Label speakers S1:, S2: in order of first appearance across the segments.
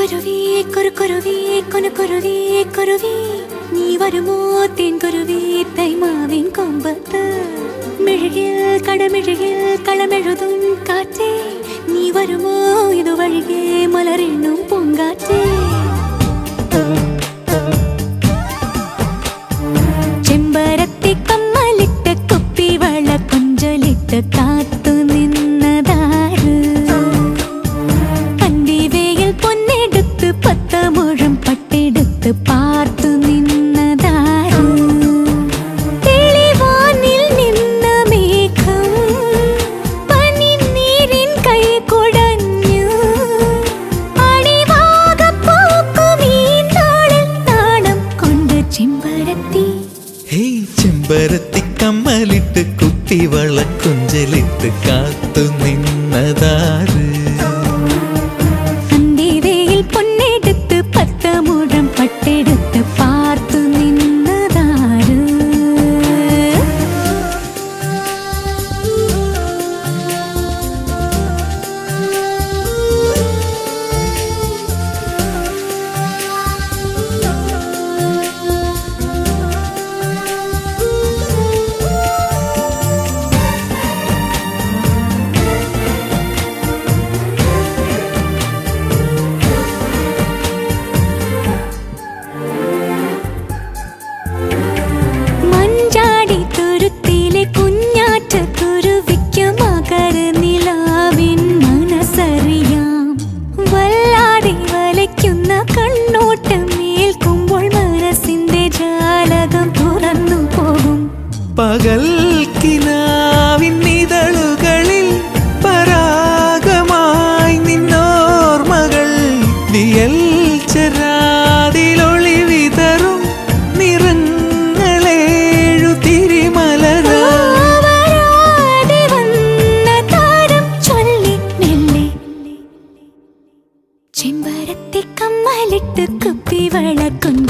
S1: குருவி குரு குருவி கொனு குருவி. குருவி நீ வருமோ தேன் குருவி தைமாவின் கொம்பத்து. மெழுகில் கடமெழுகில் களமெழுதும் காற்றே. நீ வருமோ இது வழியே மலரினும் பூங்காற்றே.
S2: കാത്തു നിന്നതാ പകൽ കിനാവിന്നിതളുകളിൽ പരാഗമായി നിന്നോർമകൾ വിയൽ ചരാതിലൊളി വിതറും നിറങ്ങളേഴു
S1: നെല്ലി ചെമ്പരത്തി കമ്മലിട്ട് കുപ്പി വളക്കുന്നു.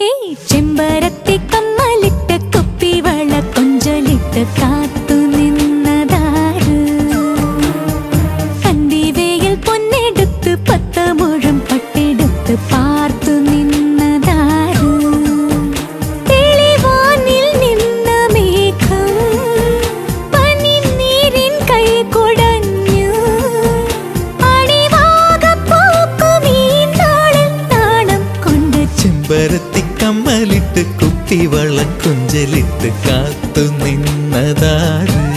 S1: ஹே செம்பரத்
S2: തിവളക്കുഞ്ചലിട്ട് കാത്തു നിന്നതാണ്